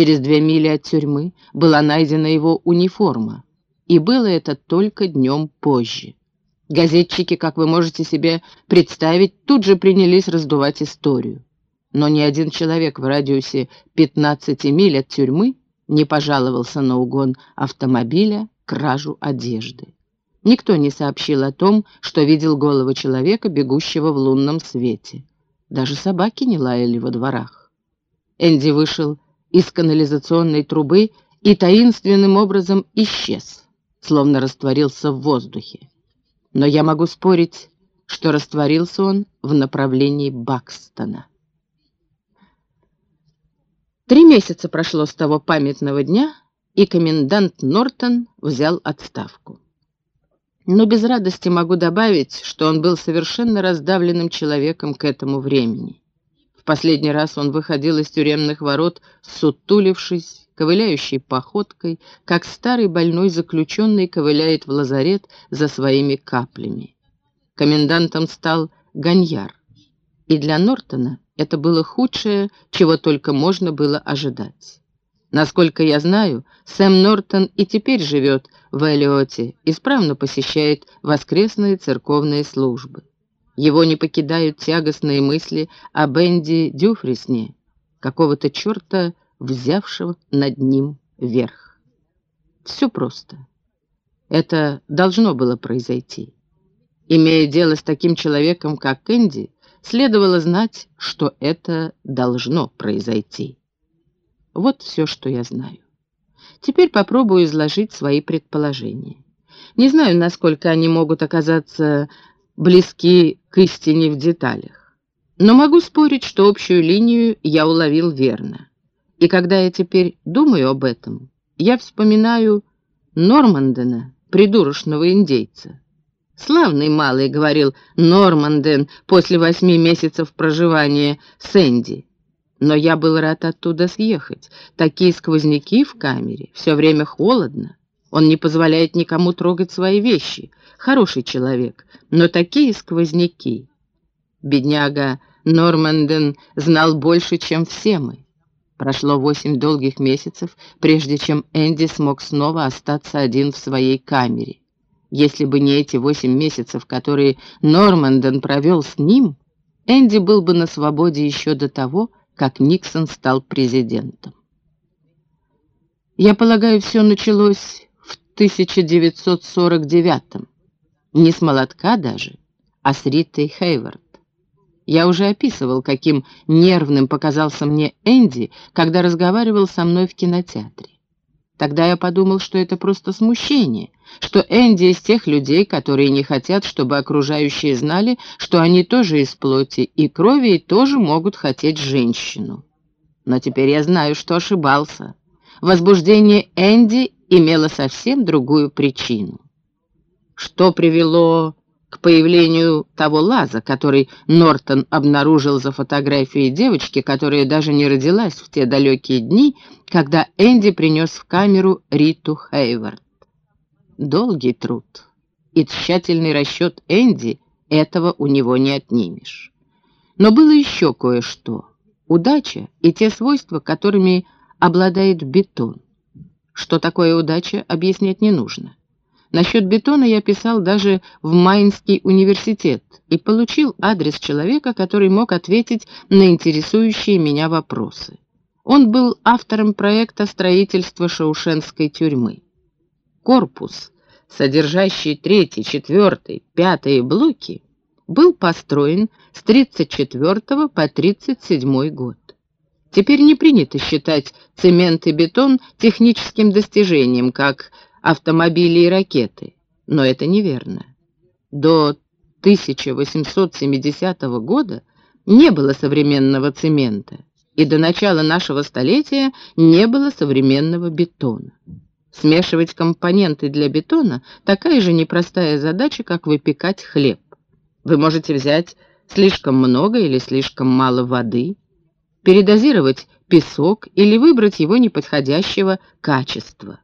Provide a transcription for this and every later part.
Через две мили от тюрьмы была найдена его униформа, и было это только днем позже. Газетчики, как вы можете себе представить, тут же принялись раздувать историю. Но ни один человек в радиусе 15 миль от тюрьмы не пожаловался на угон автомобиля, кражу одежды. Никто не сообщил о том, что видел голого человека, бегущего в лунном свете. Даже собаки не лаяли во дворах. Энди вышел из канализационной трубы и таинственным образом исчез, словно растворился в воздухе. Но я могу спорить, что растворился он в направлении Бакстона. Три месяца прошло с того памятного дня, и комендант Нортон взял отставку. Но без радости могу добавить, что он был совершенно раздавленным человеком к этому времени. В последний раз он выходил из тюремных ворот, сутулившись, ковыляющей походкой, как старый больной заключенный ковыляет в лазарет за своими каплями. Комендантом стал Ганьяр, и для Нортона это было худшее, чего только можно было ожидать. Насколько я знаю, Сэм Нортон и теперь живет в Элиоте, исправно посещает воскресные церковные службы. Его не покидают тягостные мысли о Бенди Дюфрисне, какого-то черта, взявшего над ним верх. Все просто. Это должно было произойти. Имея дело с таким человеком, как Энди, следовало знать, что это должно произойти. Вот все, что я знаю. Теперь попробую изложить свои предположения. Не знаю, насколько они могут оказаться близки к истине в деталях. Но могу спорить, что общую линию я уловил верно. И когда я теперь думаю об этом, я вспоминаю Нормандена, придурочного индейца. «Славный малый», — говорил Норманден после восьми месяцев проживания с Энди. Но я был рад оттуда съехать. Такие сквозняки в камере, все время холодно. Он не позволяет никому трогать свои вещи. Хороший человек, но такие сквозняки. Бедняга Норманден знал больше, чем все мы. Прошло восемь долгих месяцев, прежде чем Энди смог снова остаться один в своей камере. Если бы не эти восемь месяцев, которые Норманден провел с ним, Энди был бы на свободе еще до того, как Никсон стал президентом. Я полагаю, все началось в 1949-м. Не с молотка даже, а с Ритой Хейвард. Я уже описывал, каким нервным показался мне Энди, когда разговаривал со мной в кинотеатре. Тогда я подумал, что это просто смущение, что Энди из тех людей, которые не хотят, чтобы окружающие знали, что они тоже из плоти и крови и тоже могут хотеть женщину. Но теперь я знаю, что ошибался. Возбуждение Энди имело совсем другую причину. Что привело к появлению того лаза, который Нортон обнаружил за фотографией девочки, которая даже не родилась в те далекие дни, когда Энди принес в камеру Риту Хейвард. Долгий труд и тщательный расчет Энди этого у него не отнимешь. Но было еще кое-что. Удача и те свойства, которыми обладает бетон. Что такое удача, объяснять не нужно. Насчет бетона я писал даже в Майнский университет и получил адрес человека, который мог ответить на интересующие меня вопросы. Он был автором проекта строительства Шаушенской тюрьмы. Корпус, содержащий третий, четвертый, пятый блоки, был построен с 34 по 37 год. Теперь не принято считать цемент и бетон техническим достижением, как автомобили и ракеты. Но это неверно. До 1870 года не было современного цемента, и до начала нашего столетия не было современного бетона. Смешивать компоненты для бетона – такая же непростая задача, как выпекать хлеб. Вы можете взять слишком много или слишком мало воды, передозировать песок или выбрать его неподходящего качества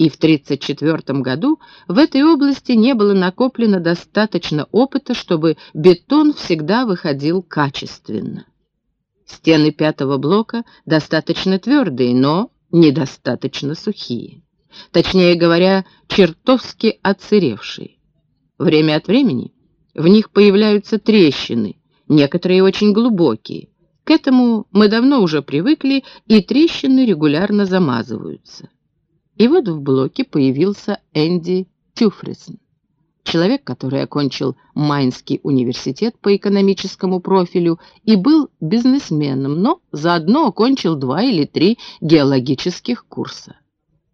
и в 1934 году в этой области не было накоплено достаточно опыта, чтобы бетон всегда выходил качественно. Стены пятого блока достаточно твердые, но недостаточно сухие. Точнее говоря, чертовски отсыревшие. Время от времени в них появляются трещины, некоторые очень глубокие. К этому мы давно уже привыкли, и трещины регулярно замазываются. И вот в блоке появился Энди Тюфрисон. Человек, который окончил Майнский университет по экономическому профилю и был бизнесменом, но заодно окончил два или три геологических курса.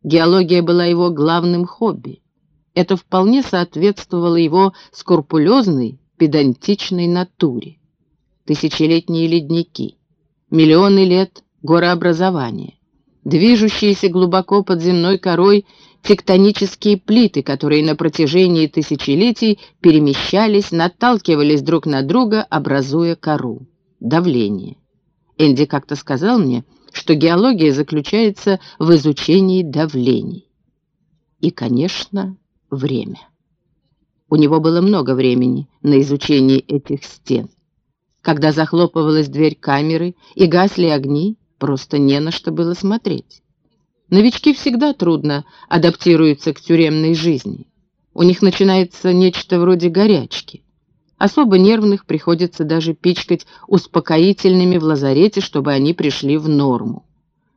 Геология была его главным хобби. Это вполне соответствовало его скрупулезной, педантичной натуре. Тысячелетние ледники, миллионы лет горообразования, движущиеся глубоко под земной корой тектонические плиты, которые на протяжении тысячелетий перемещались, наталкивались друг на друга, образуя кору. Давление. Энди как-то сказал мне, что геология заключается в изучении давлений. И, конечно, время. У него было много времени на изучение этих стен. Когда захлопывалась дверь камеры и гасли огни, просто не на что было смотреть. Новички всегда трудно адаптируются к тюремной жизни. У них начинается нечто вроде горячки. Особо нервных приходится даже пичкать успокоительными в лазарете, чтобы они пришли в норму.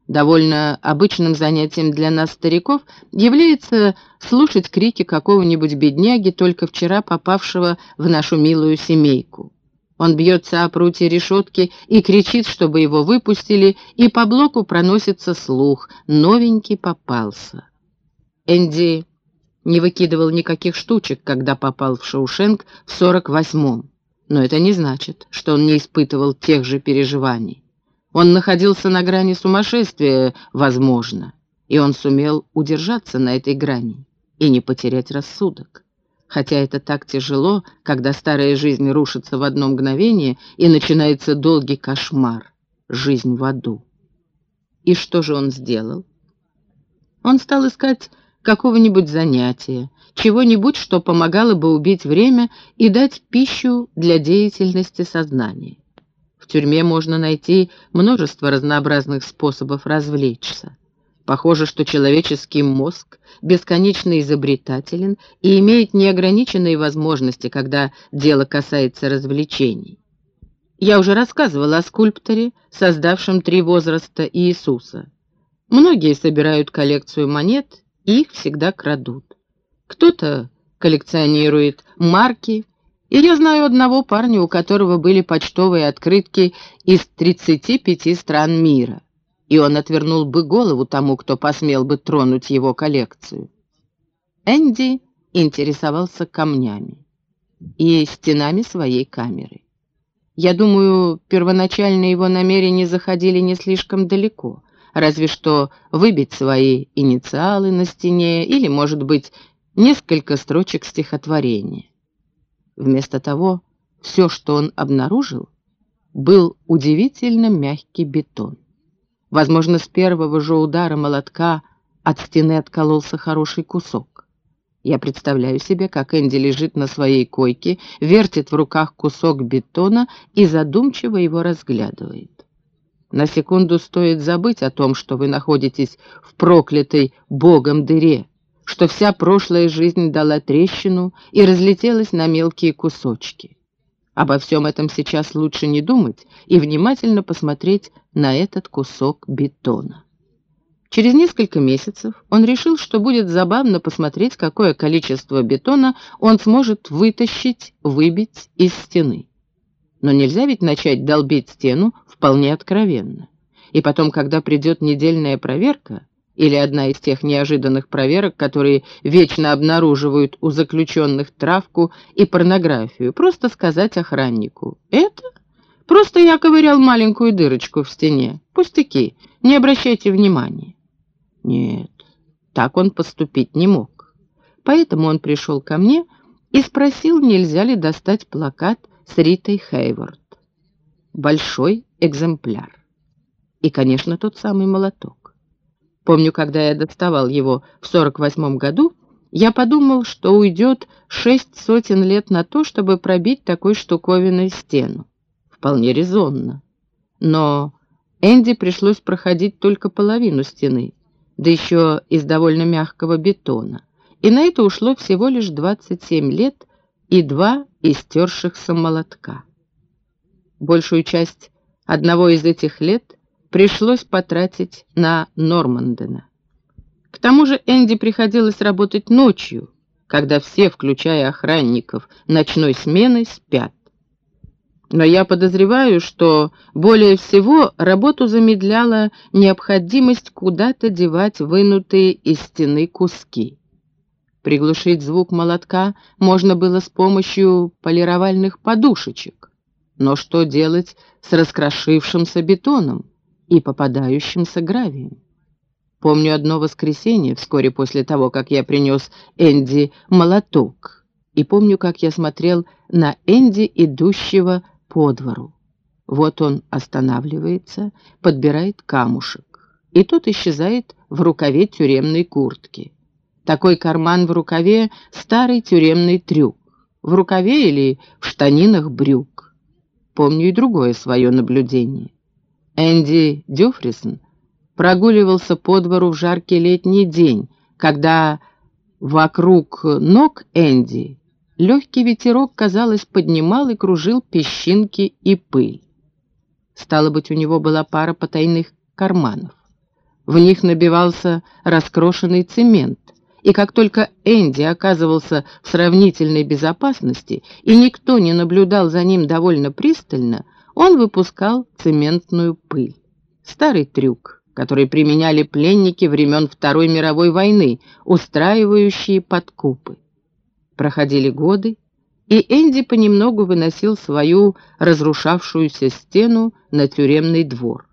Довольно обычным занятием для нас, стариков, является слушать крики какого-нибудь бедняги, только вчера попавшего в нашу милую семейку. Он бьется о прутье решетки и кричит, чтобы его выпустили, и по блоку проносится слух «новенький попался». Энди не выкидывал никаких штучек, когда попал в Шоушенк в 48-м, но это не значит, что он не испытывал тех же переживаний. Он находился на грани сумасшествия, возможно, и он сумел удержаться на этой грани и не потерять рассудок хотя это так тяжело, когда старая жизнь рушится в одно мгновение и начинается долгий кошмар — жизнь в аду. И что же он сделал? Он стал искать какого-нибудь занятия, чего-нибудь, что помогало бы убить время и дать пищу для деятельности сознания. В тюрьме можно найти множество разнообразных способов развлечься. Похоже, что человеческий мозг бесконечно изобретателен и имеет неограниченные возможности, когда дело касается развлечений. Я уже рассказывала о скульпторе, создавшем три возраста Иисуса. Многие собирают коллекцию монет и их всегда крадут. Кто-то коллекционирует марки, и я знаю одного парня, у которого были почтовые открытки из 35 стран мира и он отвернул бы голову тому, кто посмел бы тронуть его коллекцию. Энди интересовался камнями и стенами своей камеры. Я думаю, первоначально его намерения заходили не слишком далеко, разве что выбить свои инициалы на стене или, может быть, несколько строчек стихотворения. Вместо того, все, что он обнаружил, был удивительно мягкий бетон. Возможно, с первого же удара молотка от стены откололся хороший кусок. Я представляю себе, как Энди лежит на своей койке, вертит в руках кусок бетона и задумчиво его разглядывает. На секунду стоит забыть о том, что вы находитесь в проклятой Богом дыре, что вся прошлая жизнь дала трещину и разлетелась на мелкие кусочки. Обо всем этом сейчас лучше не думать и внимательно посмотреть на этот кусок бетона. Через несколько месяцев он решил, что будет забавно посмотреть, какое количество бетона он сможет вытащить, выбить из стены. Но нельзя ведь начать долбить стену вполне откровенно. И потом, когда придет недельная проверка, или одна из тех неожиданных проверок, которые вечно обнаруживают у заключенных травку и порнографию. Просто сказать охраннику. Это? Просто я ковырял маленькую дырочку в стене. Пустяки, не обращайте внимания. Нет, так он поступить не мог. Поэтому он пришел ко мне и спросил, нельзя ли достать плакат с Ритой Хейворд. Большой экземпляр. И, конечно, тот самый молоток. Помню, когда я доставал его в сорок восьмом году, я подумал, что уйдет шесть сотен лет на то, чтобы пробить такой штуковиной стену. Вполне резонно. но Энди пришлось проходить только половину стены, да еще из довольно мягкого бетона, и на это ушло всего лишь 27 лет и два истершихся молотка. Большую часть одного из этих лет пришлось потратить на Нормандена. К тому же Энди приходилось работать ночью, когда все, включая охранников, ночной смены спят. Но я подозреваю, что более всего работу замедляла необходимость куда-то девать вынутые из стены куски. Приглушить звук молотка можно было с помощью полировальных подушечек. Но что делать с раскрошившимся бетоном и попадающимся гравием? Помню одно воскресенье, вскоре после того, как я принес Энди молоток, и помню, как я смотрел на Энди, идущего по двору. Вот он останавливается, подбирает камушек, и тот исчезает в рукаве тюремной куртки. Такой карман в рукаве — старый тюремный трюк. В рукаве или в штанинах брюк. Помню и другое свое наблюдение. Энди Дюфрисон прогуливался по двору в жаркий летний день, когда вокруг ног Энди Легкий ветерок, казалось, поднимал и кружил песчинки и пыль. Стало быть, у него была пара потайных карманов. В них набивался раскрошенный цемент, и как только Энди оказывался в сравнительной безопасности, и никто не наблюдал за ним довольно пристально, он выпускал цементную пыль. Старый трюк, который применяли пленники времен Второй мировой войны, устраивающие подкупы. Проходили годы, и Энди понемногу выносил свою разрушавшуюся стену на тюремный двор.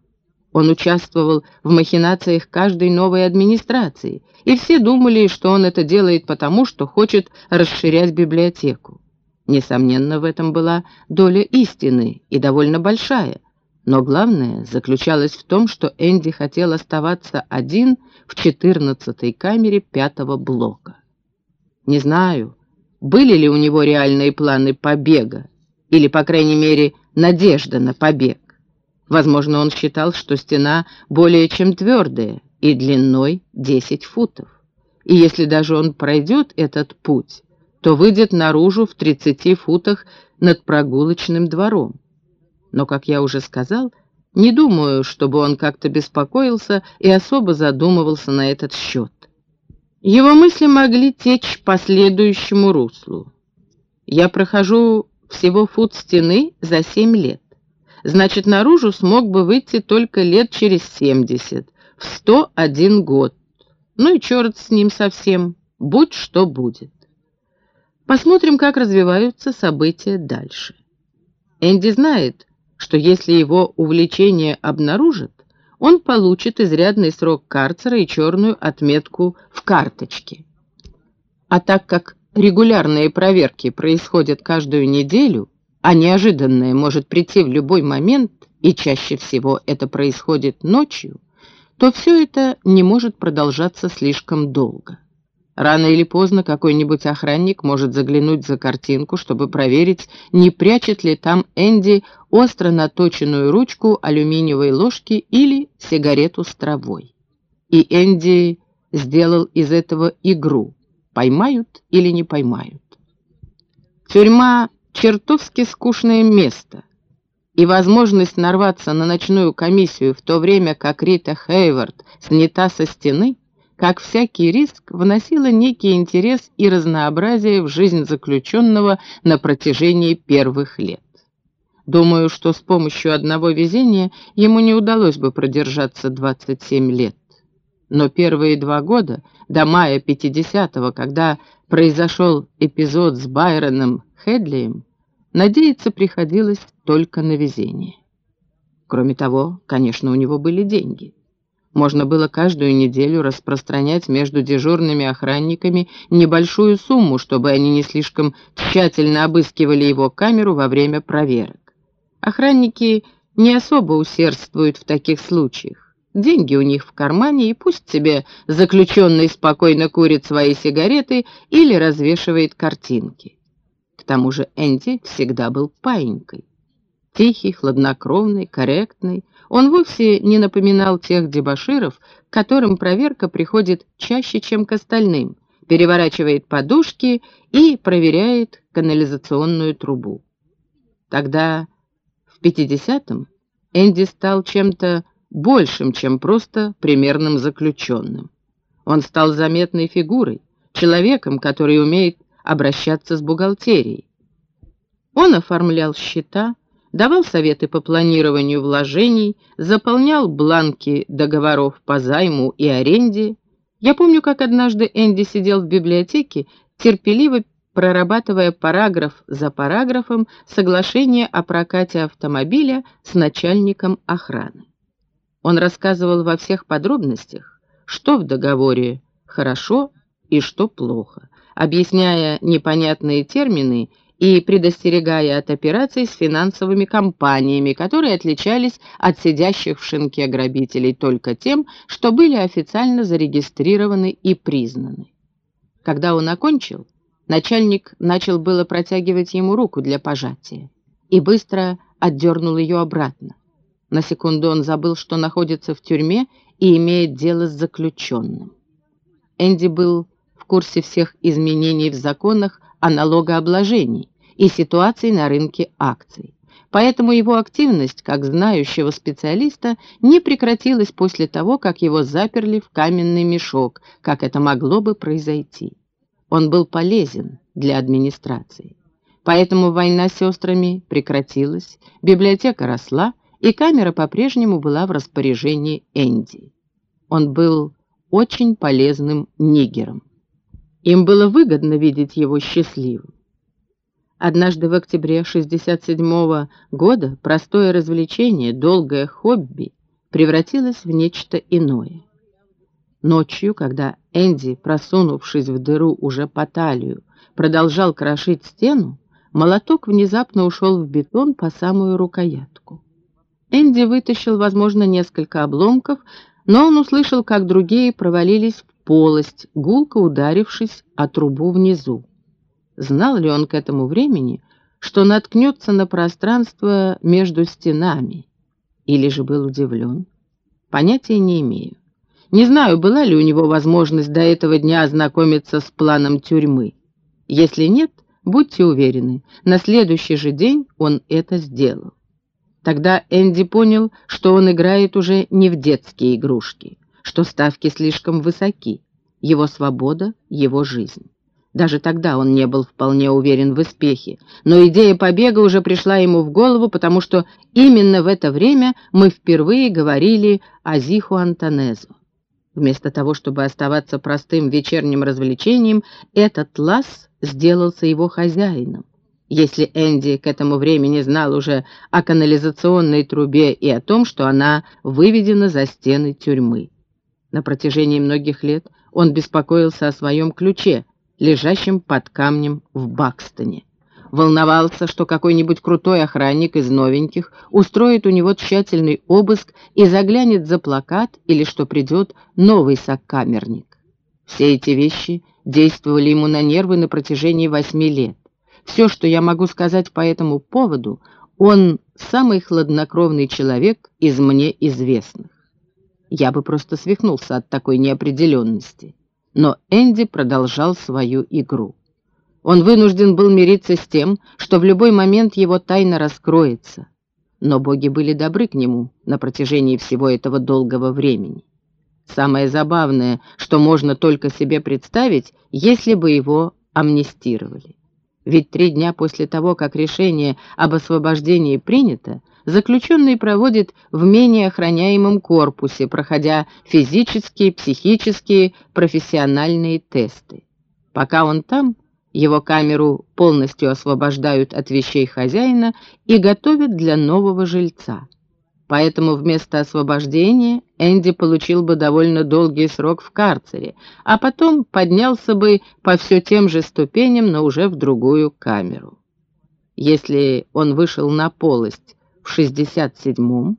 Он участвовал в махинациях каждой новой администрации, и все думали, что он это делает потому, что хочет расширять библиотеку. Несомненно, в этом была доля истины, и довольно большая, но главное заключалось в том, что Энди хотел оставаться один в четырнадцатой камере пятого блока. Не знаю, были ли у него реальные планы побега, или, по крайней мере, надежда на побег. Возможно, он считал, что стена более чем твердая и длиной 10 футов. И если даже он пройдет этот путь, то выйдет наружу в 30 футах над прогулочным двором. Но, как я уже сказал, не думаю, чтобы он как-то беспокоился и особо задумывался на этот счет. Его мысли могли течь по следующему руслу. Я прохожу всего фут стены за семь лет. Значит, наружу смог бы выйти только лет через семьдесят, в сто один год. Ну и черт с ним совсем, будь что будет. Посмотрим, как развиваются события дальше. Энди знает, что если его увлечение обнаружат, он получит изрядный срок карцера и черную отметку в карточке. А так как регулярные проверки происходят каждую неделю, а неожиданное может прийти в любой момент, и чаще всего это происходит ночью, то все это не может продолжаться слишком долго. Рано или поздно какой-нибудь охранник может заглянуть за картинку, чтобы проверить, не прячет ли там Энди остро наточенную ручку алюминиевой ложки или сигарету с травой. И Энди сделал из этого игру, поймают или не поймают. Тюрьма — чертовски скучное место, и возможность нарваться на ночную комиссию в то время, как Рита Хейвард снята со стены — как всякий риск, вносила некий интерес и разнообразие в жизнь заключенного на протяжении первых лет. Думаю, что с помощью одного везения ему не удалось бы продержаться 27 лет. Но первые два года, до мая 50-го, когда произошел эпизод с Байроном Хедлием, надеяться приходилось только на везение. Кроме того, конечно, у него были деньги. Можно было каждую неделю распространять между дежурными охранниками небольшую сумму, чтобы они не слишком тщательно обыскивали его камеру во время проверок. Охранники не особо усердствуют в таких случаях. Деньги у них в кармане, и пусть себе заключенный спокойно курит свои сигареты или развешивает картинки. К тому же Энди всегда был паинькой. Тихий, хладнокровный, корректный, он вовсе не напоминал тех дебоширов, которым проверка приходит чаще, чем к остальным, переворачивает подушки и проверяет канализационную трубу. Тогда, в 50-м, Энди стал чем-то большим, чем просто примерным заключенным. Он стал заметной фигурой, человеком, который умеет обращаться с бухгалтерией. Он оформлял счета, давал советы по планированию вложений, заполнял бланки договоров по займу и аренде. Я помню, как однажды Энди сидел в библиотеке, терпеливо прорабатывая параграф за параграфом соглашение о прокате автомобиля с начальником охраны. Он рассказывал во всех подробностях, что в договоре хорошо и что плохо, объясняя непонятные термины и предостерегая от операций с финансовыми компаниями, которые отличались от сидящих в шинке грабителей только тем, что были официально зарегистрированы и признаны. Когда он окончил, начальник начал было протягивать ему руку для пожатия и быстро отдернул ее обратно. На секунду он забыл, что находится в тюрьме и имеет дело с заключенным. Энди был курсе всех изменений в законах о налогообложении и ситуации на рынке акций. Поэтому его активность, как знающего специалиста, не прекратилась после того, как его заперли в каменный мешок, как это могло бы произойти. Он был полезен для администрации. Поэтому война с сестрами прекратилась, библиотека росла, и камера по-прежнему была в распоряжении Энди. Он был очень полезным нигером. Им было выгодно видеть его счастливым. Однажды в октябре 67 -го года простое развлечение, долгое хобби, превратилось в нечто иное. Ночью, когда Энди, просунувшись в дыру уже по талию, продолжал крошить стену, молоток внезапно ушел в бетон по самую рукоятку. Энди вытащил, возможно, несколько обломков, но он услышал, как другие провалились в полость, гулко ударившись о трубу внизу. Знал ли он к этому времени, что наткнется на пространство между стенами? Или же был удивлен? Понятия не имею. Не знаю, была ли у него возможность до этого дня ознакомиться с планом тюрьмы. Если нет, будьте уверены, на следующий же день он это сделал. Тогда Энди понял, что он играет уже не в детские игрушки что ставки слишком высоки. Его свобода — его жизнь. Даже тогда он не был вполне уверен в успехе, но идея побега уже пришла ему в голову, потому что именно в это время мы впервые говорили о Зиху Антонезу. Вместо того, чтобы оставаться простым вечерним развлечением, этот лаз сделался его хозяином. Если Энди к этому времени знал уже о канализационной трубе и о том, что она выведена за стены тюрьмы. На протяжении многих лет он беспокоился о своем ключе, лежащем под камнем в Бакстоне. Волновался, что какой-нибудь крутой охранник из новеньких устроит у него тщательный обыск и заглянет за плакат или что придет новый сокамерник. Все эти вещи действовали ему на нервы на протяжении восьми лет. Все, что я могу сказать по этому поводу, он самый хладнокровный человек из мне известных. Я бы просто свихнулся от такой неопределенности. Но Энди продолжал свою игру. Он вынужден был мириться с тем, что в любой момент его тайна раскроется. Но боги были добры к нему на протяжении всего этого долгого времени. Самое забавное, что можно только себе представить, если бы его амнистировали. Ведь три дня после того, как решение об освобождении принято, заключенный проводит в менее охраняемом корпусе, проходя физические, психические, профессиональные тесты. Пока он там, его камеру полностью освобождают от вещей хозяина и готовят для нового жильца. Поэтому вместо освобождения Энди получил бы довольно долгий срок в карцере, а потом поднялся бы по все тем же ступеням, но уже в другую камеру. Если он вышел на полость в 67-м,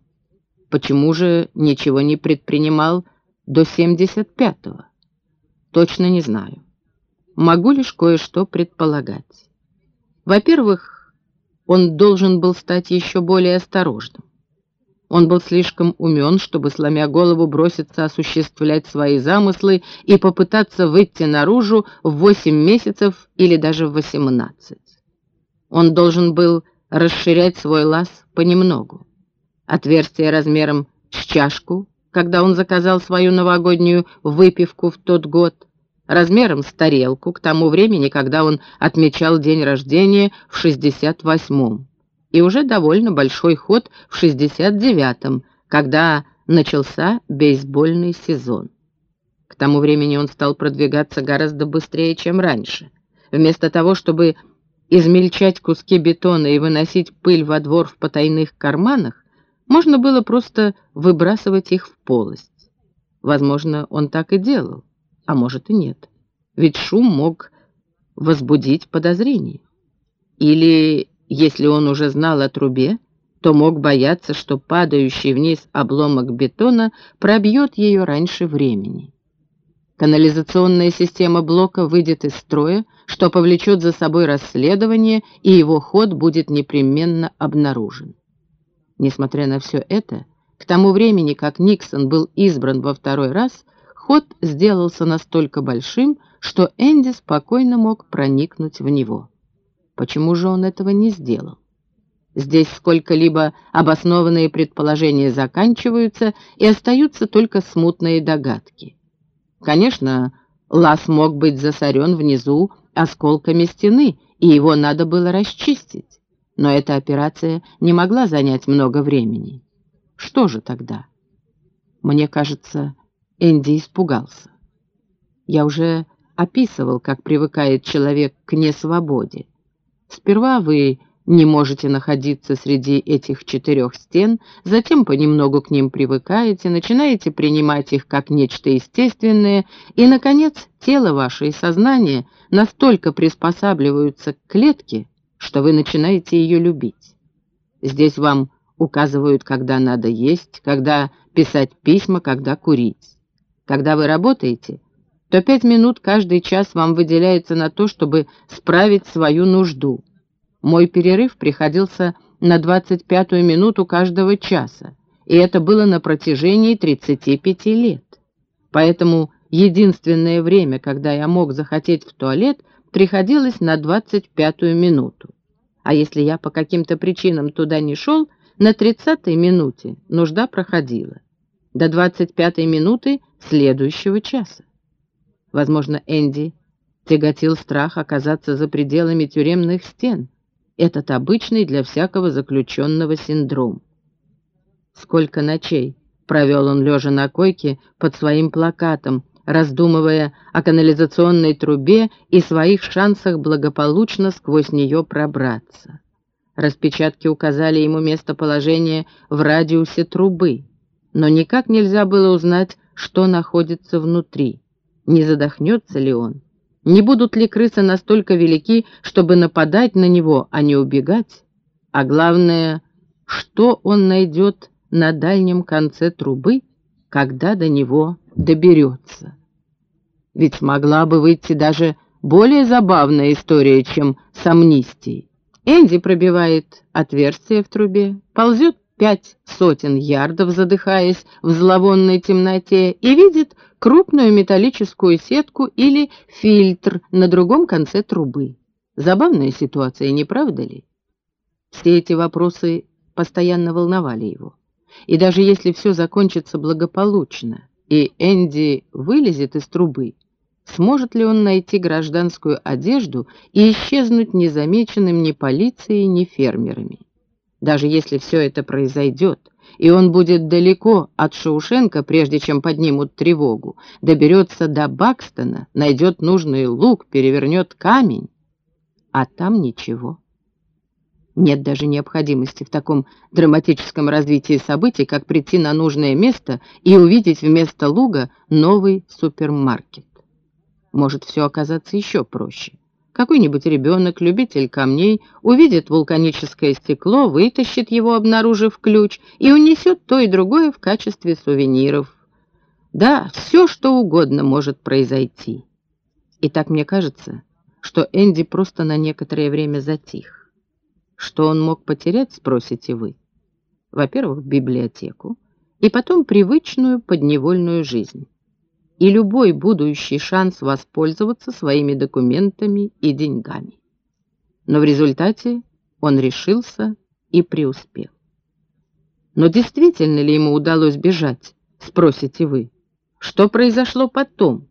почему же ничего не предпринимал до 75-го? Точно не знаю. Могу лишь кое-что предполагать. Во-первых, он должен был стать еще более осторожным. Он был слишком умен, чтобы, сломя голову, броситься осуществлять свои замыслы и попытаться выйти наружу в восемь месяцев или даже в восемнадцать. Он должен был расширять свой лаз понемногу. Отверстие размером с чашку, когда он заказал свою новогоднюю выпивку в тот год, размером с тарелку к тому времени, когда он отмечал день рождения в 68-м и уже довольно большой ход в 69-м, когда начался бейсбольный сезон. К тому времени он стал продвигаться гораздо быстрее, чем раньше. Вместо того, чтобы измельчать куски бетона и выносить пыль во двор в потайных карманах, можно было просто выбрасывать их в полость. Возможно, он так и делал, а может и нет. Ведь шум мог возбудить подозрение. Или если он уже знал о трубе, то мог бояться, что падающий вниз обломок бетона пробьет ее раньше времени. Канализационная система блока выйдет из строя, что повлечет за собой расследование, и его ход будет непременно обнаружен. Несмотря на все это, к тому времени, как Никсон был избран во второй раз, ход сделался настолько большим, что Энди спокойно мог проникнуть в него. Почему же он этого не сделал? Здесь сколько-либо обоснованные предположения заканчиваются, и остаются только смутные догадки. Конечно, лаз мог быть засорен внизу осколками стены, и его надо было расчистить. Но эта операция не могла занять много времени. Что же тогда? Мне кажется, Энди испугался. Я уже описывал, как привыкает человек к несвободе. Сперва вы не можете находиться среди этих четырех стен, затем понемногу к ним привыкаете, начинаете принимать их как нечто естественное, и, наконец, тело ваше и сознание настолько приспосабливаются к клетке, что вы начинаете ее любить. Здесь вам указывают, когда надо есть, когда писать письма, когда курить. Когда вы работаете, то пять минут каждый час вам выделяется на то, чтобы справить свою нужду. Мой перерыв приходился на 25-ю минуту каждого часа, и это было на протяжении 35 лет. Поэтому единственное время, когда я мог захотеть в туалет, приходилось на 25-ю минуту. А если я по каким-то причинам туда не шел, на 30-й минуте нужда проходила. До 25-й минуты следующего часа. Возможно, Энди тяготил страх оказаться за пределами тюремных стен. Этот обычный для всякого заключенного синдром. Сколько ночей провел он лежа на койке под своим плакатом, раздумывая о канализационной трубе и своих шансах благополучно сквозь нее пробраться. Распечатки указали ему местоположение в радиусе трубы, но никак нельзя было узнать, что находится внутри. Не задохнется ли он? Не будут ли крысы настолько велики, чтобы нападать на него, а не убегать? А главное, что он найдет на дальнем конце трубы, когда до него доберется? Ведь могла бы выйти даже более забавная история, чем с амнистией. Энди пробивает отверстие в трубе, ползет пять сотен ярдов, задыхаясь в зловонной темноте, и видит крупную металлическую сетку или фильтр на другом конце трубы. Забавная ситуация, не правда ли? Все эти вопросы постоянно волновали его. И даже если все закончится благополучно, и Энди вылезет из трубы, сможет ли он найти гражданскую одежду и исчезнуть незамеченным ни полицией, ни фермерами? Даже если все это произойдет, и он будет далеко от Шаушенка, прежде чем поднимут тревогу, доберется до Бакстона, найдет нужный лук, перевернет камень, а там ничего. Нет даже необходимости в таком драматическом развитии событий, как прийти на нужное место и увидеть вместо луга новый супермаркет. Может все оказаться еще проще. Какой-нибудь ребенок, любитель камней, увидит вулканическое стекло, вытащит его, обнаружив ключ, и унесет то и другое в качестве сувениров. Да, все, что угодно может произойти. И так мне кажется, что Энди просто на некоторое время затих. Что он мог потерять, спросите вы? Во-первых, библиотеку, и потом привычную подневольную жизнь. И любой будущий шанс воспользоваться своими документами и деньгами. Но в результате он решился и преуспел. Но действительно ли ему удалось бежать, спросите вы? Что произошло потом?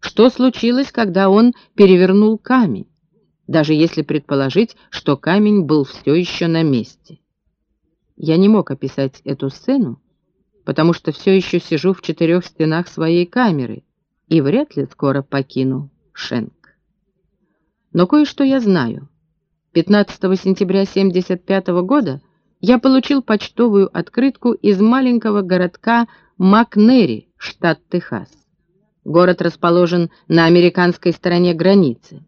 Что случилось, когда он перевернул камень? Даже если предположить, что камень был все еще на месте. Я не мог описать эту сцену, потому что все еще сижу в четырех стенах своей камеры и вряд ли скоро покину Шенк. Но кое-что я знаю. 15 сентября 1975 года я получил почтовую открытку из маленького городка Макнери, штат Техас. Город расположен на американской стороне границы.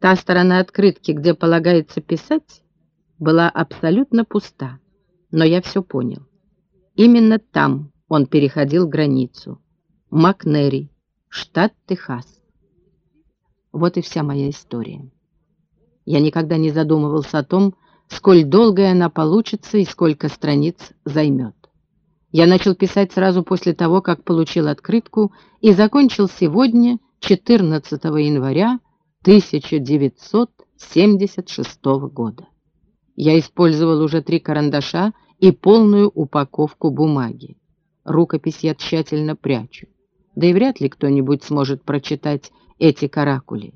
Та сторона открытки, где полагается писать, была абсолютно пуста, но я все понял. Именно там он переходил границу. Макнери, штат Техас. Вот и вся моя история. Я никогда не задумывался о том, сколь долгая она получится и сколько страниц займет. Я начал писать сразу после того, как получил открытку, и закончил сегодня, 14 января 1976 года. Я использовал уже три карандаша и полную упаковку бумаги. Рукопись я тщательно прячу. Да и вряд ли кто-нибудь сможет прочитать эти каракули.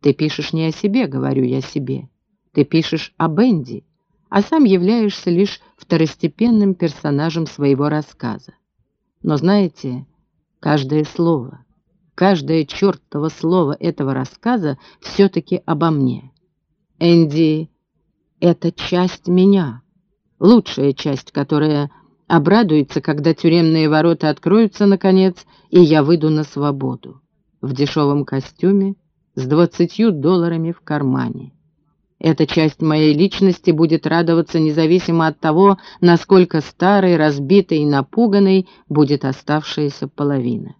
Ты пишешь не о себе, говорю я себе. Ты пишешь о Бенди, а сам являешься лишь второстепенным персонажем своего рассказа. Но знаете, каждое слово, каждое чертово слово этого рассказа все-таки обо мне. Энди — это часть меня, лучшая часть, которая обрадуется, когда тюремные ворота откроются, наконец, и я выйду на свободу. В дешевом костюме, с двадцатью долларами в кармане. Эта часть моей личности будет радоваться независимо от того, насколько старой, разбитой и напуганной будет оставшаяся половина.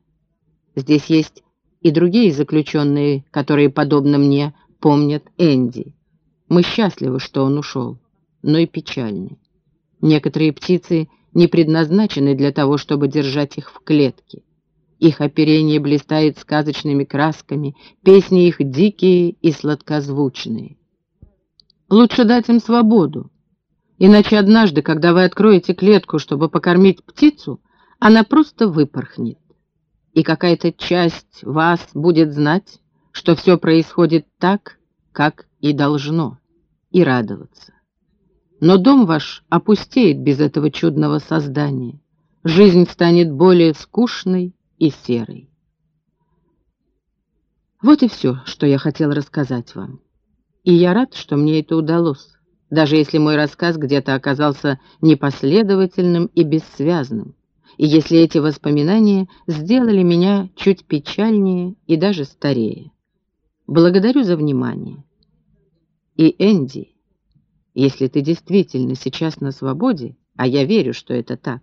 Здесь есть и другие заключенные, которые, подобно мне, помнят Энди. Мы счастливы, что он ушел, но и печальны. Некоторые птицы не предназначены для того, чтобы держать их в клетке. Их оперение блистает сказочными красками, песни их дикие и сладкозвучные. Лучше дать им свободу, иначе однажды, когда вы откроете клетку, чтобы покормить птицу, она просто выпорхнет. И какая-то часть вас будет знать, что все происходит так, как и должно, и радоваться. Но дом ваш опустеет без этого чудного создания. Жизнь станет более скучной и серой. Вот и все, что я хотел рассказать вам. И я рад, что мне это удалось, даже если мой рассказ где-то оказался непоследовательным и бессвязным, и если эти воспоминания сделали меня чуть печальнее и даже старее. Благодарю за внимание. И Энди, если ты действительно сейчас на свободе, а я верю, что это так,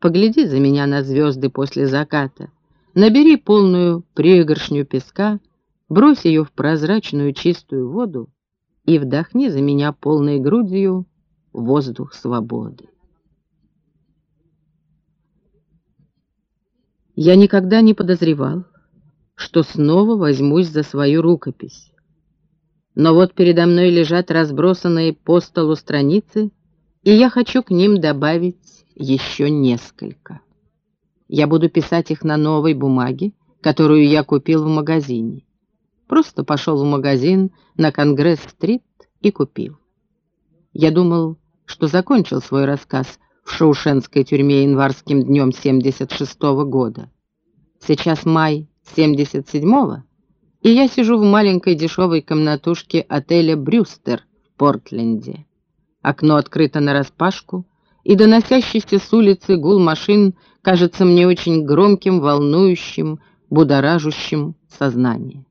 погляди за меня на звезды после заката, набери полную пригоршню песка, брось ее в прозрачную чистую воду и вдохни за меня полной грудью воздух свободы. Я никогда не подозревал, что снова возьмусь за свою рукопись. Но вот передо мной лежат разбросанные по столу страницы, и я хочу к ним добавить еще несколько. Я буду писать их на новой бумаге, которую я купил в магазине. Просто пошел в магазин на Конгресс-стрит и купил. Я думал, что закончил свой рассказ в Шоушенской тюрьме январским днем 76 -го года. Сейчас май 77-го, и я сижу в маленькой дешевой комнатушке отеля «Брюстер» в Портленде. Окно открыто нараспашку, и доносящийся с улицы гул машин кажется мне очень громким, волнующим, будоражущим сознание.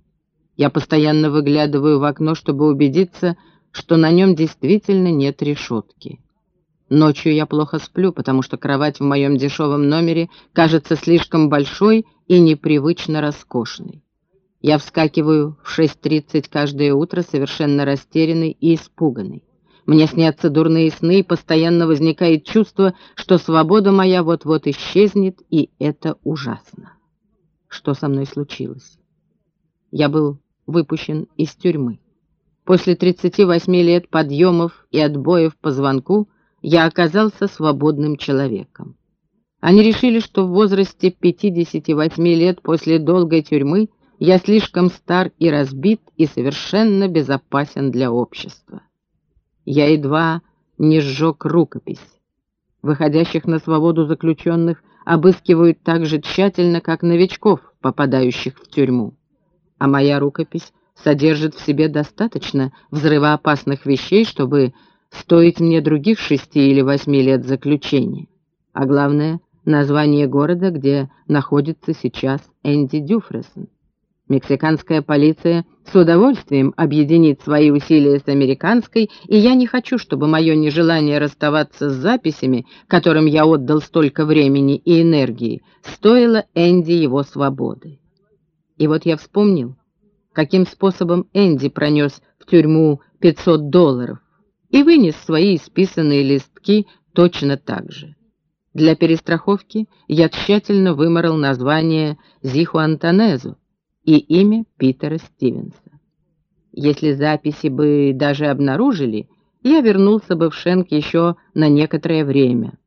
Я постоянно выглядываю в окно, чтобы убедиться, что на нем действительно нет решетки. Ночью я плохо сплю, потому что кровать в моем дешевом номере кажется слишком большой и непривычно роскошной. Я вскакиваю в 6.30 каждое утро, совершенно растерянный и испуганный. Мне снятся дурные сны, и постоянно возникает чувство, что свобода моя вот-вот исчезнет, и это ужасно. Что со мной случилось? Я был выпущен из тюрьмы. После 38 лет подъемов и отбоев по звонку я оказался свободным человеком. Они решили, что в возрасте 58 лет после долгой тюрьмы я слишком стар и разбит и совершенно безопасен для общества. Я едва не сжег рукопись. Выходящих на свободу заключенных обыскивают так же тщательно, как новичков, попадающих в тюрьму. А моя рукопись содержит в себе достаточно взрывоопасных вещей, чтобы стоить мне других шести или восьми лет заключения. А главное, название города, где находится сейчас Энди Дюфресон. Мексиканская полиция с удовольствием объединит свои усилия с американской, и я не хочу, чтобы мое нежелание расставаться с записями, которым я отдал столько времени и энергии, стоило Энди его свободы. И вот я вспомнил, каким способом Энди пронес в тюрьму 500 долларов и вынес свои исписанные листки точно так же. Для перестраховки я тщательно выморал название Зиху Антонезу и имя Питера Стивенса. Если записи бы даже обнаружили, я вернулся бы в Шенк еще на некоторое время,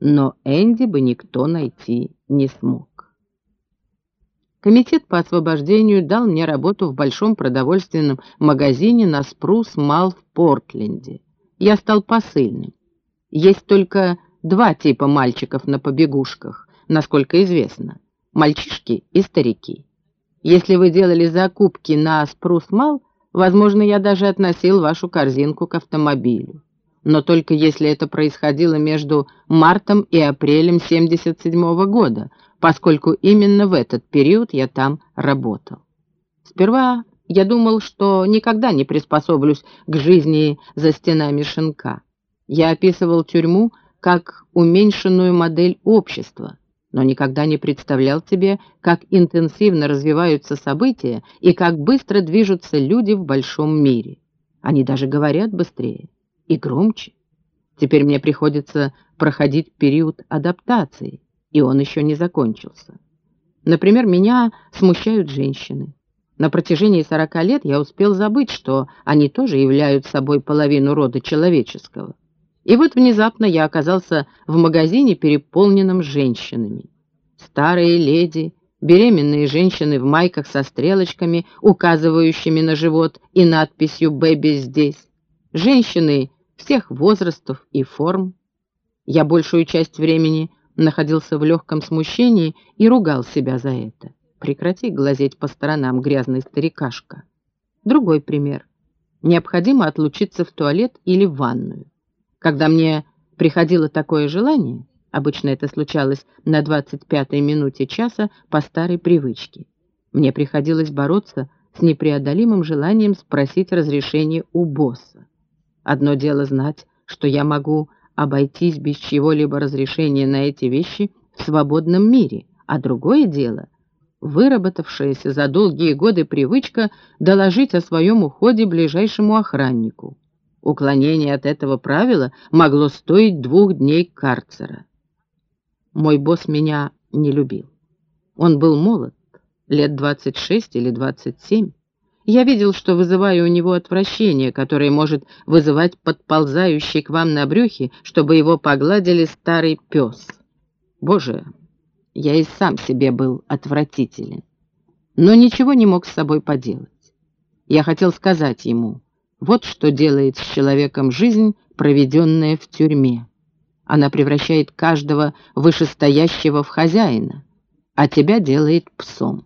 но Энди бы никто найти не смог. Комитет по освобождению дал мне работу в большом продовольственном магазине на Спрус Мал в Портленде. Я стал посыльным. Есть только два типа мальчиков на побегушках, насколько известно. Мальчишки и старики. Если вы делали закупки на Спрус Мал, возможно, я даже относил вашу корзинку к автомобилю. Но только если это происходило между мартом и апрелем 77 -го года, поскольку именно в этот период я там работал. Сперва я думал, что никогда не приспособлюсь к жизни за стенами шинка. Я описывал тюрьму как уменьшенную модель общества, но никогда не представлял себе, как интенсивно развиваются события и как быстро движутся люди в большом мире. Они даже говорят быстрее и громче. Теперь мне приходится проходить период адаптации, и он еще не закончился. Например, меня смущают женщины. На протяжении сорока лет я успел забыть, что они тоже являются собой половину рода человеческого. И вот внезапно я оказался в магазине, переполненном женщинами. Старые леди, беременные женщины в майках со стрелочками, указывающими на живот и надписью «Бэби здесь», женщины всех возрастов и форм. Я большую часть времени находился в легком смущении и ругал себя за это. Прекрати глазеть по сторонам, грязный старикашка. Другой пример. Необходимо отлучиться в туалет или в ванную. Когда мне приходило такое желание, обычно это случалось на 25-й минуте часа по старой привычке, мне приходилось бороться с непреодолимым желанием спросить разрешение у босса. Одно дело знать, что я могу обойтись без чьего-либо разрешения на эти вещи в свободном мире, а другое дело — выработавшаяся за долгие годы привычка доложить о своем уходе ближайшему охраннику. Уклонение от этого правила могло стоить двух дней карцера. Мой босс меня не любил. Он был молод, лет 26 или 27. Я видел, что вызываю у него отвращение, которое может вызывать подползающий к вам на брюхе, чтобы его погладили старый пес. Боже, я и сам себе был отвратителен, но ничего не мог с собой поделать. Я хотел сказать ему, вот что делает с человеком жизнь, проведенная в тюрьме. Она превращает каждого вышестоящего в хозяина, а тебя делает псом.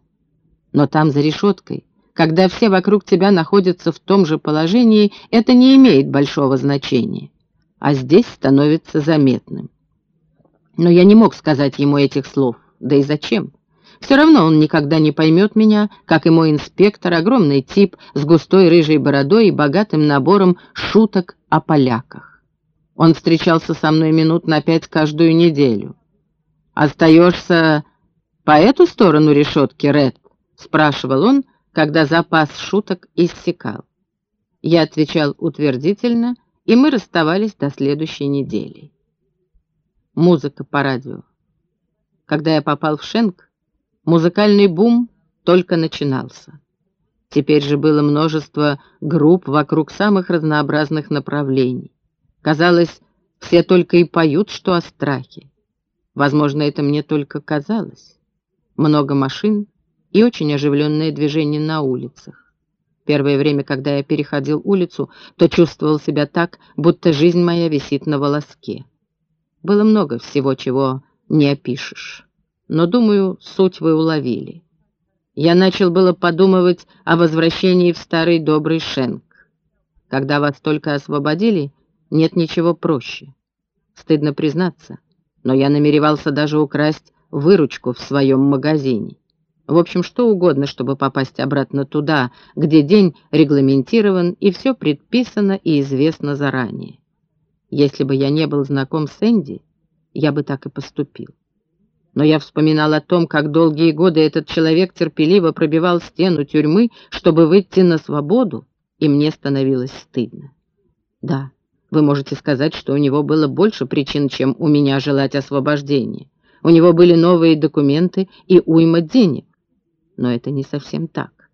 Но там за решеткой когда все вокруг тебя находятся в том же положении, это не имеет большого значения, а здесь становится заметным. Но я не мог сказать ему этих слов, да и зачем? Все равно он никогда не поймет меня, как и мой инспектор, огромный тип с густой рыжей бородой и богатым набором шуток о поляках. Он встречался со мной минут на пять каждую неделю. «Остаешься по эту сторону решетки, Ред?» — спрашивал он, — когда запас шуток иссякал. Я отвечал утвердительно и мы расставались до следующей недели. Музыка по радио. Когда я попал в Шенк, музыкальный бум только начинался. Теперь же было множество групп вокруг самых разнообразных направлений. Казалось, все только и поют, что о страхе. Возможно, это мне только казалось. Много машин и очень оживленное движение на улицах. Первое время, когда я переходил улицу, то чувствовал себя так, будто жизнь моя висит на волоске. Было много всего, чего не опишешь. Но, думаю, суть вы уловили. Я начал было подумывать о возвращении в старый добрый Шенк. Когда вас только освободили, нет ничего проще. Стыдно признаться, но я намеревался даже украсть выручку в своем магазине. В общем, что угодно, чтобы попасть обратно туда, где день регламентирован и все предписано и известно заранее. Если бы я не был знаком с Энди, я бы так и поступил. Но я вспоминал о том, как долгие годы этот человек терпеливо пробивал стену тюрьмы, чтобы выйти на свободу, и мне становилось стыдно. Да, вы можете сказать, что у него было больше причин, чем у меня желать освобождения. У него были новые документы и уйма денег. Но это не совсем так.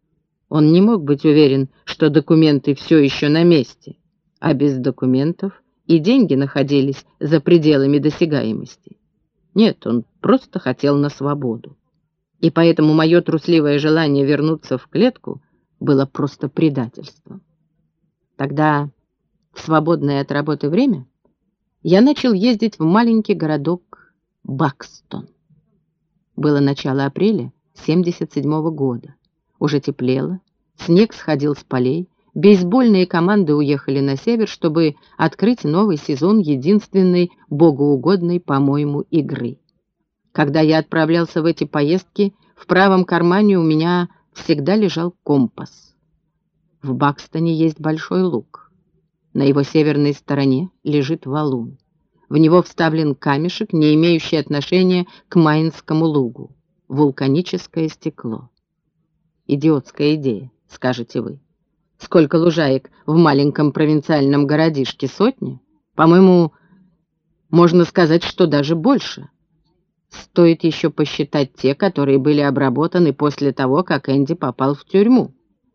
Он не мог быть уверен, что документы все еще на месте, а без документов и деньги находились за пределами досягаемости. Нет, он просто хотел на свободу. И поэтому мое трусливое желание вернуться в клетку было просто предательством. Тогда, в свободное от работы время, я начал ездить в маленький городок Бакстон. Было начало апреля, 77 -го года. Уже теплело, снег сходил с полей, бейсбольные команды уехали на север, чтобы открыть новый сезон единственной богоугодной, по-моему, игры. Когда я отправлялся в эти поездки, в правом кармане у меня всегда лежал компас. В Бакстоне есть большой луг. На его северной стороне лежит валун. В него вставлен камешек, не имеющий отношения к Майнскому лугу вулканическое стекло. Идиотская идея, скажете вы. Сколько лужаек в маленьком провинциальном городишке? Сотни? По-моему, можно сказать, что даже больше. Стоит еще посчитать те, которые были обработаны после того, как Энди попал в тюрьму.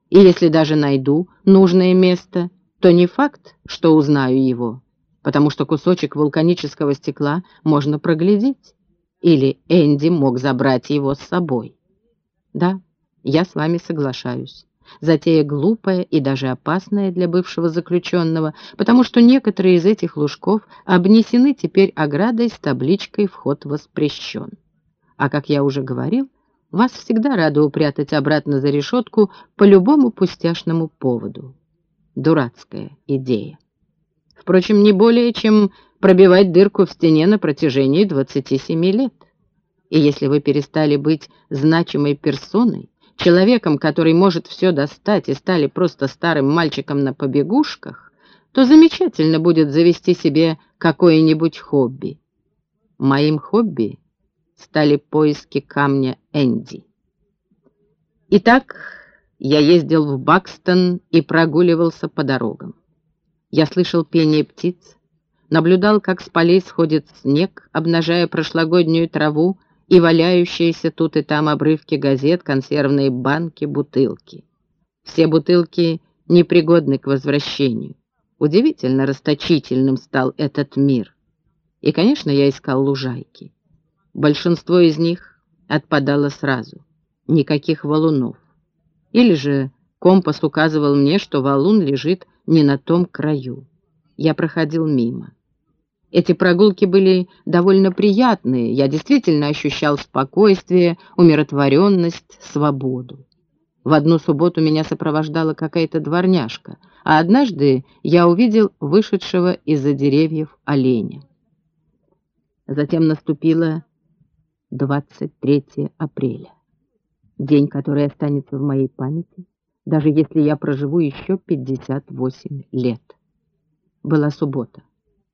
И если даже найду нужное место, то не факт, что узнаю его, потому что кусочек вулканического стекла можно проглядеть. Или Энди мог забрать его с собой. Да, я с вами соглашаюсь. Затея глупая и даже опасная для бывшего заключенного, потому что некоторые из этих лужков обнесены теперь оградой с табличкой «Вход воспрещен». А как я уже говорил, вас всегда рады упрятать обратно за решетку по любому пустяшному поводу. Дурацкая идея. Впрочем, не более, чем пробивать дырку в стене на протяжении 27 лет. И если вы перестали быть значимой персоной, человеком, который может все достать, и стали просто старым мальчиком на побегушках, то замечательно будет завести себе какое-нибудь хобби. Моим хобби стали поиски камня Энди. Итак, я ездил в Бакстон и прогуливался по дорогам. Я слышал пение птиц, наблюдал, как с полей сходит снег, обнажая прошлогоднюю траву и валяющиеся тут и там обрывки газет, консервные банки, бутылки. Все бутылки непригодны к возвращению. Удивительно расточительным стал этот мир. И, конечно, я искал лужайки. Большинство из них отпадало сразу. Никаких валунов. Или же компас указывал мне, что валун лежит не на том краю. Я проходил мимо. Эти прогулки были довольно приятные, я действительно ощущал спокойствие, умиротворенность, свободу. В одну субботу меня сопровождала какая-то дворняжка, а однажды я увидел вышедшего из-за деревьев оленя. Затем наступило 23 апреля, день, который останется в моей памяти, даже если я проживу еще 58 лет. Была суббота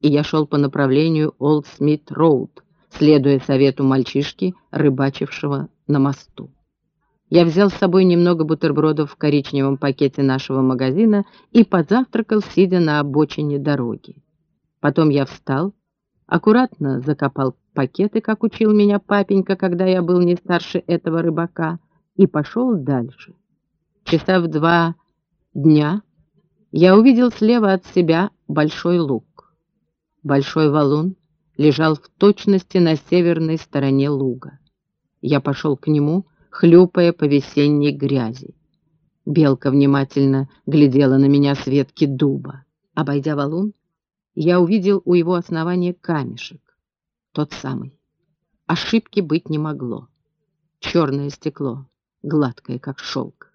и я шел по направлению Олд Смит Роуд, следуя совету мальчишки, рыбачившего на мосту. Я взял с собой немного бутербродов в коричневом пакете нашего магазина и позавтракал, сидя на обочине дороги. Потом я встал, аккуратно закопал пакеты, как учил меня папенька, когда я был не старше этого рыбака, и пошел дальше. Часа в два дня я увидел слева от себя большой луг. Большой валун лежал в точности на северной стороне луга. Я пошел к нему, хлюпая по весенней грязи. Белка внимательно глядела на меня с ветки дуба. Обойдя валун, я увидел у его основания камешек. Тот самый. Ошибки быть не могло. Черное стекло, гладкое, как шелк.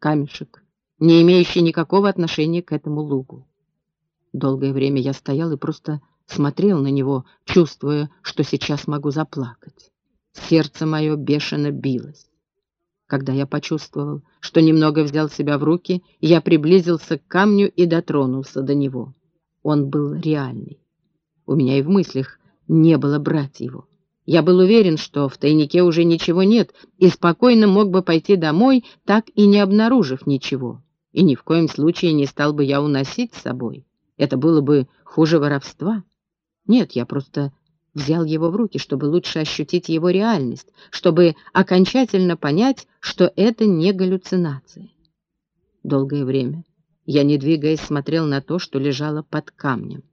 Камешек, не имеющий никакого отношения к этому лугу. Долгое время я стоял и просто смотрел на него, чувствуя, что сейчас могу заплакать. Сердце мое бешено билось. Когда я почувствовал, что немного взял себя в руки, я приблизился к камню и дотронулся до него. Он был реальный. У меня и в мыслях не было брать его. Я был уверен, что в тайнике уже ничего нет, и спокойно мог бы пойти домой, так и не обнаружив ничего. И ни в коем случае не стал бы я уносить с собой. Это было бы хуже воровства. Нет, я просто взял его в руки, чтобы лучше ощутить его реальность, чтобы окончательно понять, что это не галлюцинация. Долгое время я, не двигаясь, смотрел на то, что лежало под камнем.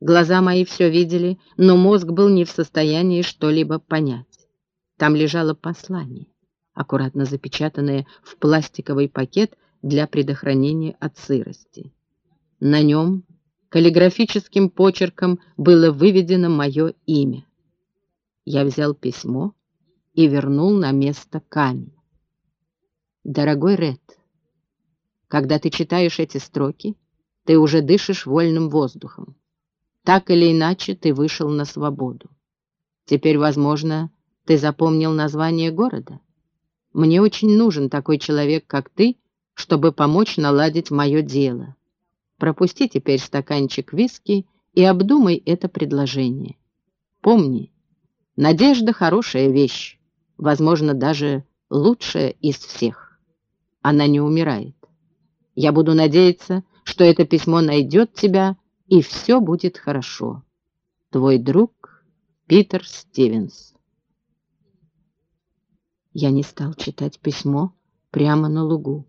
Глаза мои все видели, но мозг был не в состоянии что-либо понять. Там лежало послание, аккуратно запечатанное в пластиковый пакет для предохранения от сырости. На нем каллиграфическим почерком было выведено мое имя. Я взял письмо и вернул на место камень. Дорогой Ред, когда ты читаешь эти строки, ты уже дышишь вольным воздухом. Так или иначе ты вышел на свободу. Теперь, возможно, ты запомнил название города. Мне очень нужен такой человек, как ты, чтобы помочь наладить мое дело. Пропусти теперь стаканчик виски и обдумай это предложение. Помни, надежда — хорошая вещь, возможно, даже лучшая из всех. Она не умирает. Я буду надеяться, что это письмо найдет тебя, и все будет хорошо. Твой друг Питер Стивенс. Я не стал читать письмо прямо на лугу.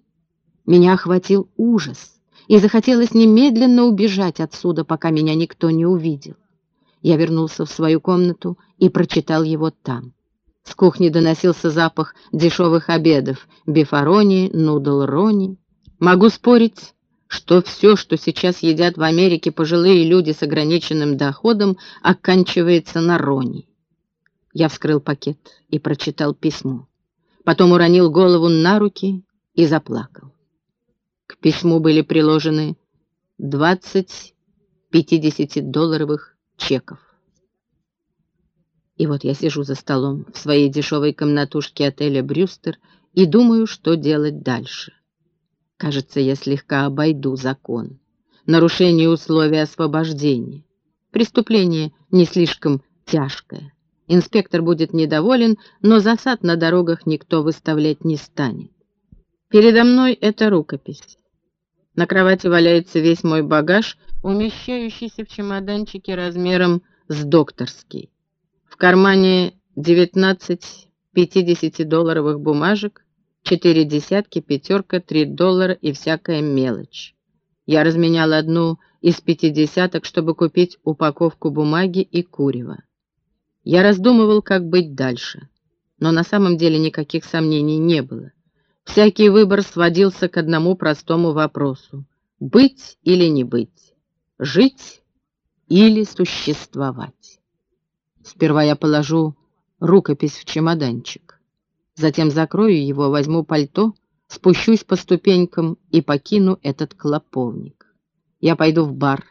Меня охватил ужас и захотелось немедленно убежать отсюда, пока меня никто не увидел. Я вернулся в свою комнату и прочитал его там. С кухни доносился запах дешевых обедов, бифарони, нудл-рони. Могу спорить, что все, что сейчас едят в Америке пожилые люди с ограниченным доходом, оканчивается на рони. Я вскрыл пакет и прочитал письмо. Потом уронил голову на руки и заплакал. К письму были приложены 20 50-долларовых чеков. И вот я сижу за столом в своей дешевой комнатушке отеля «Брюстер» и думаю, что делать дальше. Кажется, я слегка обойду закон. Нарушение условий освобождения. Преступление не слишком тяжкое. Инспектор будет недоволен, но засад на дорогах никто выставлять не станет. Передо мной эта рукопись. На кровати валяется весь мой багаж, умещающийся в чемоданчике размером с докторский. В кармане 19 50-долларовых бумажек, четыре десятки, пятерка, три доллара и всякая мелочь. Я разменял одну из пятидесяток, чтобы купить упаковку бумаги и курева. Я раздумывал, как быть дальше, но на самом деле никаких сомнений не было. Всякий выбор сводился к одному простому вопросу — быть или не быть, жить или существовать. Сперва я положу рукопись в чемоданчик, затем закрою его, возьму пальто, спущусь по ступенькам и покину этот клоповник. Я пойду в бар,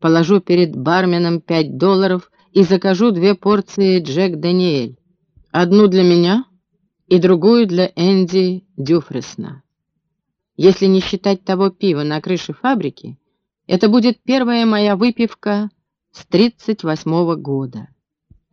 положу перед барменом пять долларов и закажу две порции Джек Даниэль. Одну для меня — и другую для Энди Дюфресна. Если не считать того пива на крыше фабрики, это будет первая моя выпивка с 38 -го года.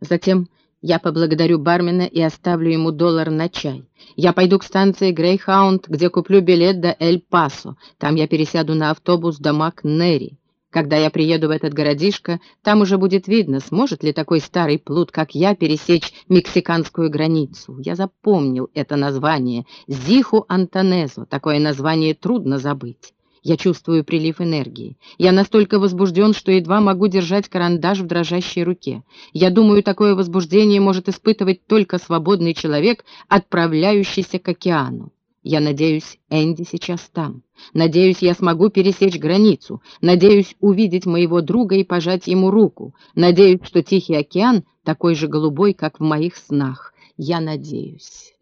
Затем Я поблагодарю бармена и оставлю ему доллар на чай. Я пойду к станции Грейхаунд, где куплю билет до Эль-Пасо. Там я пересяду на автобус до Мак-Нери. Когда я приеду в этот городишко, там уже будет видно, сможет ли такой старый плут, как я, пересечь мексиканскую границу. Я запомнил это название — Зиху Антонезо. Такое название трудно забыть. Я чувствую прилив энергии. Я настолько возбужден, что едва могу держать карандаш в дрожащей руке. Я думаю, такое возбуждение может испытывать только свободный человек, отправляющийся к океану. Я надеюсь, Энди сейчас там. Надеюсь, я смогу пересечь границу. Надеюсь увидеть моего друга и пожать ему руку. Надеюсь, что Тихий океан такой же голубой, как в моих снах. Я надеюсь.